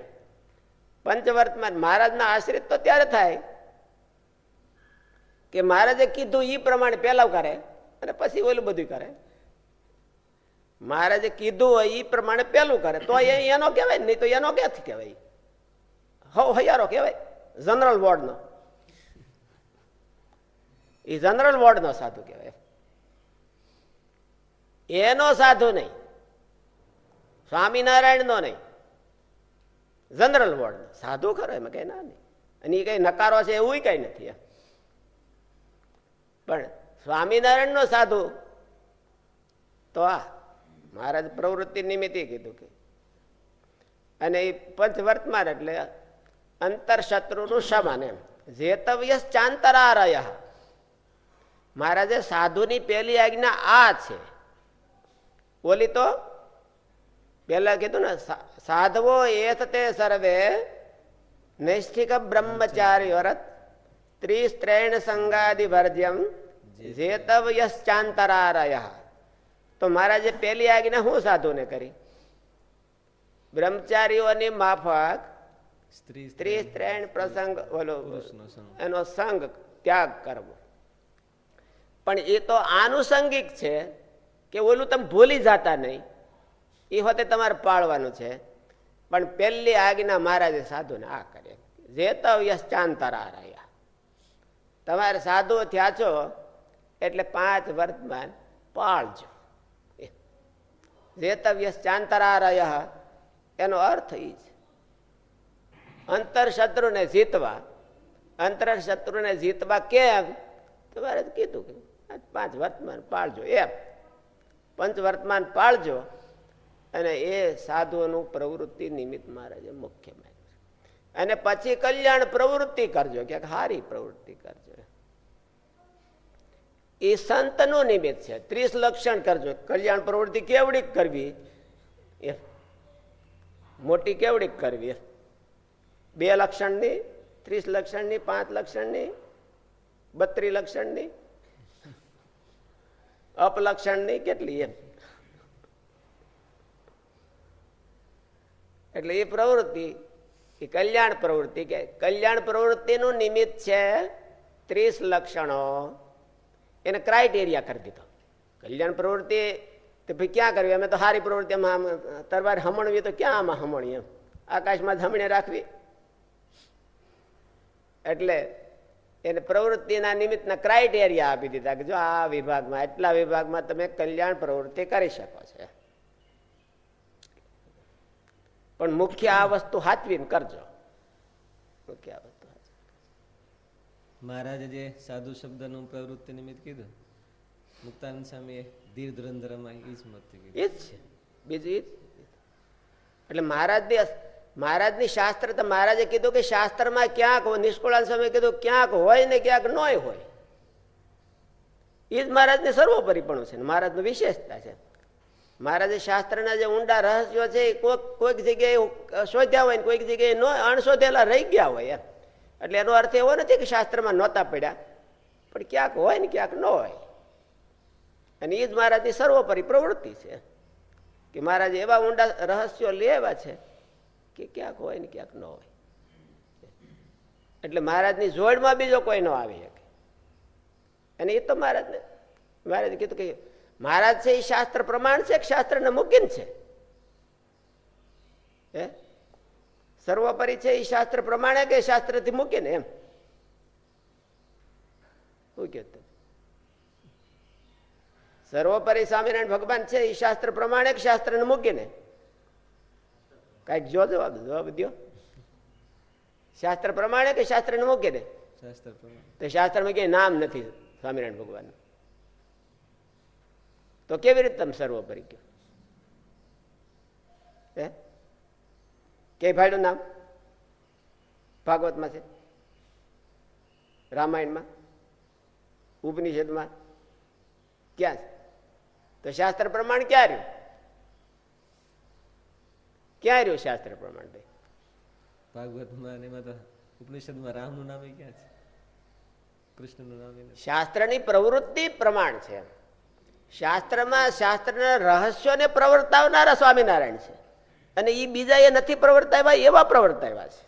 પંચવર્તમાન મહારાજના આશ્રિત તો ત્યારે થાય કે મહારાજે કીધું એ પ્રમાણે પેલા કરે અને પછી ઓલું બધું કરે. મહારાજે કીધું હોય એ પ્રમાણે પેલું કરે. તો એનો કહેવાય નહીં તો એનો ક્યાંથી કહેવાય? હવ હૈયારો કહેવાય. જનરલ વોર્ડનો એ જનરલ વોર્ડનો સાધુ કહેવાય. એનો સાધુ નહીં. સ્વામિનારાયણ નો નહીં જનરલ વોર્ડ સાધુ ખરો, એમાં કઈ ના નહીં. અને એ કઈ નકારો છે એવું કઈ નથી પણ સ્વામિનારાયણ નો સાધુ, તો આ મહારાજ પ્રવૃત્તિ નિમિત્તે કીધું કે, અને એ પંચવર્તમાન એટલે અંતર શત્રુનું શમન એમ. જેતવ્ય ચાંતરારય મહારાજે સાધુની પેલી આજ્ઞા આ છે. બોલી તો પેલા કીધું ને સાધવો એથ તે સર્વે નૈષ્ઠિક બ્રહ્મચારી વ્રત ત્રિસ્ત્રેણ સંગાદિ વર્જ્યમ જેતવ્યશ્ચાંતરારય. તો મહારાજે પેલી આજ્ઞા હું સાધુને કરી? બ્રહ્મચારીઓની માફક સ્ત્રી સ્ત્રેણ પ્રસંગ ઓલો એનો સંગ ત્યાગ કરવો. પણ એ તો આનુષંગિક છે કે ઓલું તમે ભૂલી જતા નહીં. એ હોતે તમારે પાળવાનું છે. પણ પહેલી આજ્ઞા મહારાજે સાધુને આ કરે. જેતવ્ય ચાંતરા રહ્યા. તમારે સાધુ થયા છો એટલે પાંચ વર્તમાન પાળજો. જેતવ્ય ચાંતરા રહ્યા એનો અર્થ એ છે. અંતર શત્રુને જીતવા અંતર શત્રુને જીતવા કેમ? તમારે કીધું કે પાંચ વર્તમાન પાળજો એમ. પંચ વર્તમાન પાળજો અને એ સાધુઓનું પ્રવૃત્તિ નિમિત્ત મહારાજે મુખ્ય માન્યું અને પછી કલ્યાણ પ્રવૃત્તિ કરજો, ક્યાંક હારી પ્રવૃત્તિ કરજો. એ સંતનું નિમિત્ત છે. ત્રીસ લક્ષણ કરજો. કલ્યાણ પ્રવૃત્તિ કેવડીક કરવી? મોટી કેવડીક કરવી? બે લક્ષણની, ત્રીસ લક્ષણની, પાંચ લક્ષણની, બત્રીસ લક્ષણની. અપલક્ષણની કેટલી એમ? એટલે એ પ્રવૃત્તિ, એ કલ્યાણ પ્રવૃત્તિ કે કલ્યાણ પ્રવૃત્તિનું નિમિત્ત છે ત્રીસ લક્ષણો. એને ક્રાઇટેરિયા કરી દીધો. કલ્યાણ પ્રવૃત્તિ, તો ભાઈ ક્યાં કરવી? અમે તો સારી પ્રવૃત્તિ તરવાર હમણવી તો ક્યાં આમાં હમણીએ? આકાશમાં હમણે રાખવી? એટલે એને પ્રવૃત્તિના નિમિત્તના ક્રાઇટેરિયા આપી દીધા કે જો આ વિભાગમાં એટલા વિભાગમાં તમે કલ્યાણ પ્રવૃત્તિ કરી શકો છો. પણ મુખ્ય આ વસ્તુ હાચવીને કરજો. મુખ્ય આ વસ્તુ મહારાજે જે સાધુ શબ્દનું પ્રવૃત્તિ નિમિત્ત કીધું મુક્તાનંદ સ્વામીએ ધીર ધુરંધરમાં એ જ મત એ જ છે. બીજું એ જ એટલે મહારાજની મહારાજની શાસ્ત્ર તો મહારાજે કીધું કે શાસ્ત્રમાં ક્યાંક નિષ્કુળાન સમય કીધું ક્યાંક હોય ને ક્યાંક ન હોય. એ જ મહારાજને સર્વોપરીપણું છે મહારાજનું વિશેષતા છે. મહારાજે શાસ્ત્રના જે ઊંડા રહસ્યો છે એ કોઈક કોઈક જગ્યાએ શોધ્યા હોય ને કોઈક જગ્યાએ ન, અણશોધેલા રહી ગયા હોય એમ. એટલે એનો અર્થ એવો નથી કે શાસ્ત્રમાં નહોતા પડ્યા, પણ ક્યાંક હોય ને ક્યાંક ન હોય. અને એ જ મહારાજની સર્વોપરી પ્રવૃત્તિ છે કે મહારાજ એવા ઊંડા રહસ્યો લેવા છે કે ક્યાંક હોય ને ક્યાંક ન હોય. એટલે મહારાજની જોડમાં બીજો કોઈ ન આવી શકે. અને એ તો મહારાજને મહારાજે કીધું કે મહારાજ છે એ શાસ્ત્ર પ્રમાણ છે કે શાસ્ત્રને મૂકીને છે? હે? સર્વોપરી છે એ શાસ્ત્ર પ્રમાણે કે શાસ્ત્રથી મૂકીને એમ? શું કે સર્વોપરી સ્વામિનારાયણ ભગવાન છે એ શાસ્ત્ર પ્રમાણે કે શાસ્ત્રને મૂકીને? કંઈક જો જવાબ જવાબ દો શાસ્ત્ર પ્રમાણે કે શાસ્ત્રને મૂકીને શાસ્ત્ર પ્રમાણે. તો શાસ્ત્રમાં ક્યાંય નામ નથી સ્વામિનારાયણ ભગવાન તો કેવી રીતે તમે સર્વોપરી કહો? હે? કે ભાઈનું નામ? ભાગવતમાં છે? રામાયણમાં? ઉપનિષદમાં? ક્યાં છે? તો શાસ્ત્ર પ્રમાણ ક્યાં રહ્યું? ક્યાં રહ્યું શાસ્ત્ર પ્રમાણ ભાઈ? ભાગવતમાં એમાં તો ઉપનિષદમાં રામનું નામ ક્યાં છે? કૃષ્ણનું નામ શાસ્ત્રની પ્રવૃત્તિ પ્રમાણ છે. શાસ્ત્રમાં શાસ્ત્રના રહસ્યોને પ્રવર્તાવનારા સ્વામિનારાયણ છે. અને એ બીજા એ નથી પ્રવર્તાવ્યા એવા પ્રવર્તાવ્યા છે.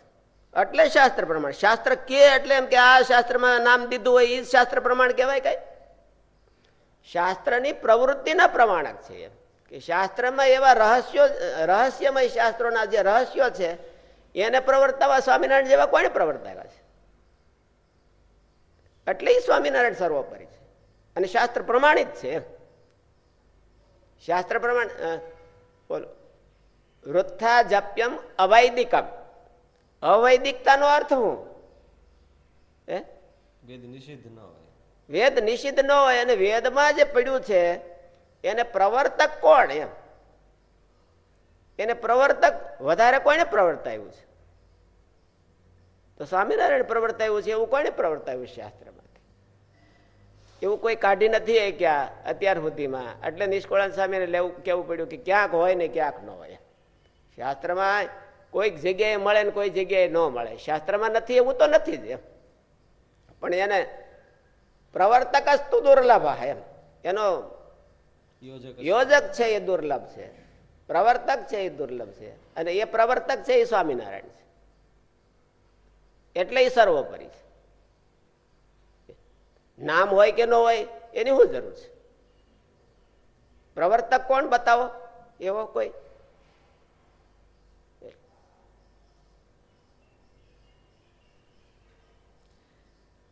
એટલે શાસ્ત્ર પ્રમાણ. શાસ્ત્ર કે એટલે એમ કે આ શાસ્ત્રમાં નામ દીધું હોય એ શાસ્ત્ર પ્રમાણ કહેવાય કઈ? શાસ્ત્રની પ્રવૃત્તિના પ્રમાણક છે. એમ કે શાસ્ત્રમાં એવા રહસ્યો રહસ્યમય શાસ્ત્રોના જે રહસ્યો છે એને પ્રવર્તાવા સ્વામિનારાયણ જેવા કોને પ્રવર્તાવ્યા છે? એટલે સ્વામિનારાયણ સર્વોપરી છે. અને શાસ્ત્ર પ્રમાણિત છે. શાસ્ત્ર પ્રમાણ બોલો. વૃથા જપ્યમ અવૈદિકમ. અવૈદિકતાનો અર્થ હું? હે? વેદ નિષિદ્ધ ન હોય. વેદ નિષિદ્ધ ન હોય અને વેદમાં જે પડ્યું છે એને પ્રવર્તક કોણ એમ? એને પ્રવર્તક વધારે કોને પ્રવર્તાયું છે? તો સ્વામિનારાયણ પ્રવર્તાયું છે, એવું કોને પ્રવર્તાયું શાસ્ત્રમાંથી? એવું કોઈ કાઢી નથી એ ક્યાં અત્યાર સુધીમાં. એટલે નિષ્કોળાન સ્વામીને લેવું, કેવું પડ્યું કે ક્યાંક હોય ને ક્યાંક ન હોય. શાસ્ત્રમાં કોઈક જગ્યાએ મળે ને કોઈ જગ્યાએ ન મળે. શાસ્ત્રમાં નથી, એવું તો નથી જ એમ. પણ એને પ્રવર્તક જ તું દુર્લભ એમ. એનો યોજક છે. એ દુર્લભ છે. પ્રવર્તક છે એ દુર્લભ છે. અને એ પ્રવર્તક છે એ સ્વામિનારાયણ છે. એટલે એ સર્વોપરી છે. નામ હોય કે ન હોય એની શું જરૂર છે. પ્રવર્તક કોણ બતાવો? એવો કોઈ?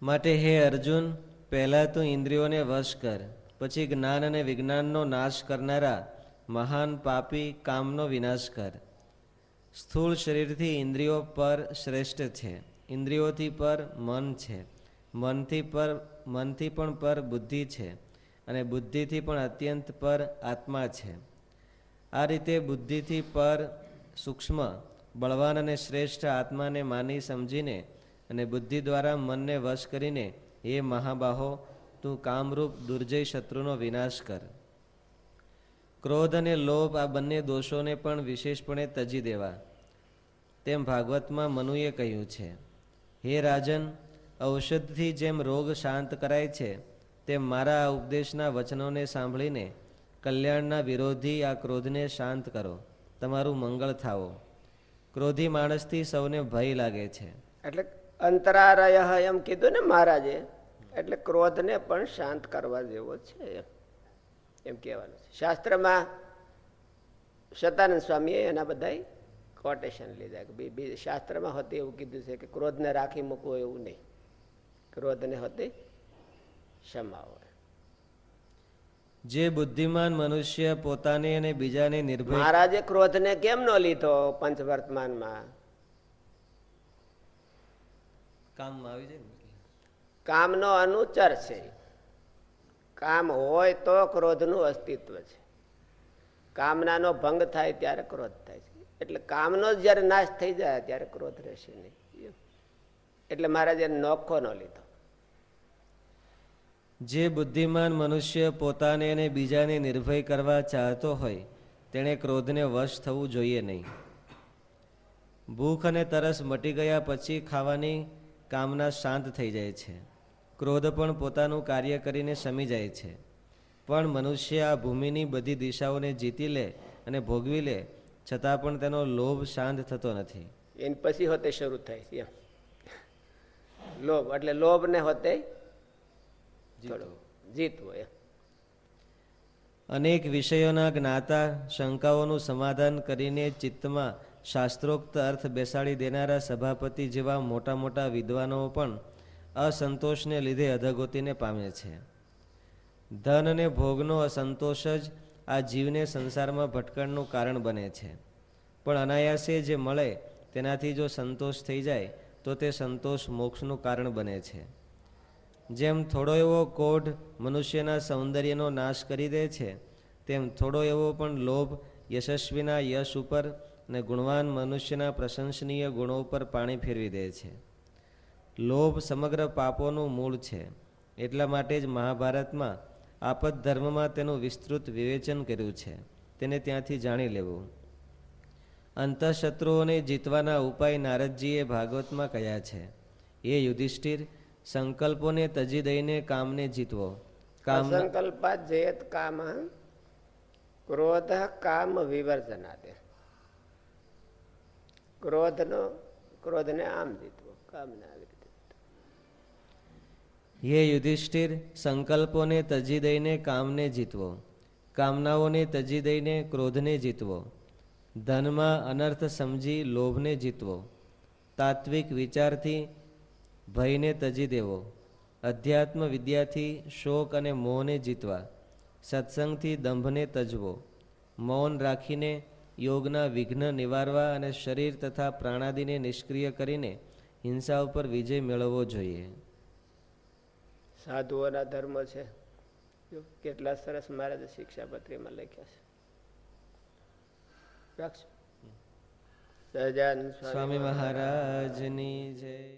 માટે હે અર્જુન પહેલા તું ઇન્દ્રિયોને વશ કર. પછી જ્ઞાન અને વિજ્ઞાનનો નાશ કરનારા મહાન પાપી કામનો વિનાશ કર. સ્થૂળ શરીરથી ઇન્દ્રિયો પર શ્રેષ્ઠ છે. ઇન્દ્રિયોથી પર મન છે. મનથી પર, મનથી પણ પર બુદ્ધિ છે અને બુદ્ધિથી પણ અત્યંત પર આત્મા છે. આ રીતે બુદ્ધિથી પર સૂક્ષ્મ, બળવાન અને શ્રેષ્ઠ આત્માને માની સમજીને અને બુદ્ધિ દ્વારા મનને વશ કરીને એ મહાબાહો તું કામરૂપ દુર્જય શત્રુનો વિનાશ કર. ક્રોધ અને લોભ આ બંને દોષોને પણ વિશેષપણે તજી દેવા. તેમ ભાગવતમાં મનુએ કહ્યું છે, હે રાજન, ઔષધથી જેમ રોગ શાંત કરાય છે, તેમ મારા આ ઉપદેશના વચનોને સાંભળીને કલ્યાણના વિરોધી આ ક્રોધને શાંત કરો. તમારું મંગળ થાવો ક્રોધી માણસથી સૌને ભય લાગે છે. એટલે અંતરારય એમ કીધું ને મહારાજે? એટલે ક્રોધને પણ શાંત કરવા જેવો છે. એમ કહેવાનું છે. શાસ્ત્રમાં સતાનંદ સ્વામીએ એના બધા કોટેશન લીધા કે શાસ્ત્રમાં હોતી એવું કીધું છે કે ક્રોધને રાખી મૂકવો એવું નહીં. ક્રોધને હોતી ક્ષમાવો. જે બુદ્ધિમાન મનુષ્ય પોતાને અને બીજાને નિર્ભય મહારાજે ક્રોધને કેમ ન લીધો પંચવર્તમાનમાં કામમાં આવી જાય ને. કામનો અનુચર છે. કામ હોય તો ક્રોધનું અસ્તિત્વ છે. કામનાનો ભંગ થાય ત્યારે ક્રોધ થાય છે. એટલે કામનો જ્યારે નાશ થઈ જાય ત્યારે ક્રોધ રહેશે નહીં. એટલે મહારાજે નોખો ન લીધો. જે બુદ્ધિમાન મનુષ્ય પોતાને અને બીજાને નિર્ભય કરવા ચાહતો હોય, તેણે ક્રોધને વશ થવું જોઈએ નહીં. ભૂખ અને તરસ મટી ગયા પછી ખાવાની કામના શાંત થઈ જાય છે. ક્રોધ પણ પોતાનું કાર્ય કરીને શમી જાય છે. પણ મનુષ્ય આ ભૂમિની બધી દિશાઓને જીતી લે અને ભોગવી લે છતાં પણ તેનો લોભ શાંત થતો નથી. એની પછી હોતે શરૂ થાય છે લોભ એટલે લોભ ને હોતે જીતવો એમ. અનેક વિષયોના જ્ઞાતા શંકાઓનું સમાધાન કરીને ચિત્તમાં શાસ્ત્રોક્ત અર્થ બેસાડી દેનારા સભાપતિ જેવા મોટા મોટા વિદ્વાનો પણ અસંતોષને લીધે અધગોતીને પામે છે. ધન અને ભોગનો અસંતોષ જ આ જીવને સંસારમાં ભટકણનું કારણ બને છે. પણ અનાયાસે જે મળે તેનાથી જો સંતોષ થઈ જાય, તો તે સંતોષ મોક્ષનું કારણ બને છે. જેમ થોડો એવો કોઢ મનુષ્યના સૌંદર્યનો નાશ કરી દે છે, તેમ થોડો એવો પણ લોભ યશસ્વીના યશ ઉપર અને ગુણવાન મનુષ્યના પ્રશંસનીય ગુણો ઉપર પાણી ફેરવી દે છે. લોભ સમગ્ર પાપોનું મૂળ છે. એટલા માટે જ મહાભારતમાં આપદ ધર્મમાં તેનું વિસ્તૃત વિવેચન કર્યું છે. તેને ત્યાંથી જાણી લેવું. અંતઃશત્રુઓને જીતવાના ઉપાય નારદજીએ ભાગવતમાં કહ્યા છે. એ યુધિષ્ઠિર, સંકલ્પોને તજી દઈને કામને જીતવો. કામ જયત કામ ક્રોધ કામ વિવર્જનાદે. ક્રોધનો, ક્રોધને આમ જીતવો કામને હે યુધિષ્ઠિર, સંકલ્પોને તજી દઈને કામને જીતવો, કામનાઓને તજી દઈને ક્રોધને જીતવો, ધનમાં અનર્થ સમજી લોભને જીતવો, તાત્વિક વિચારથી ભયને તજી દેવો, અધ્યાત્મ વિદ્યાથી શોક અને મોહને જીતવા, સત્સંગથી દંભને તજવો, મૌન રાખીને યોગના વિઘ્ન નિવારવા અને શરીર તથા પ્રાણાદિને નિષ્ક્રિય કરીને હિંસા ઉપર વિજય મેળવવો જોઈએ. સાધુઓના ધર્મ છે. કેટલા સરસ મહારાજ શિક્ષાપત્રીમાં લખ્યા છે. સ્વામી મહારાજની જય.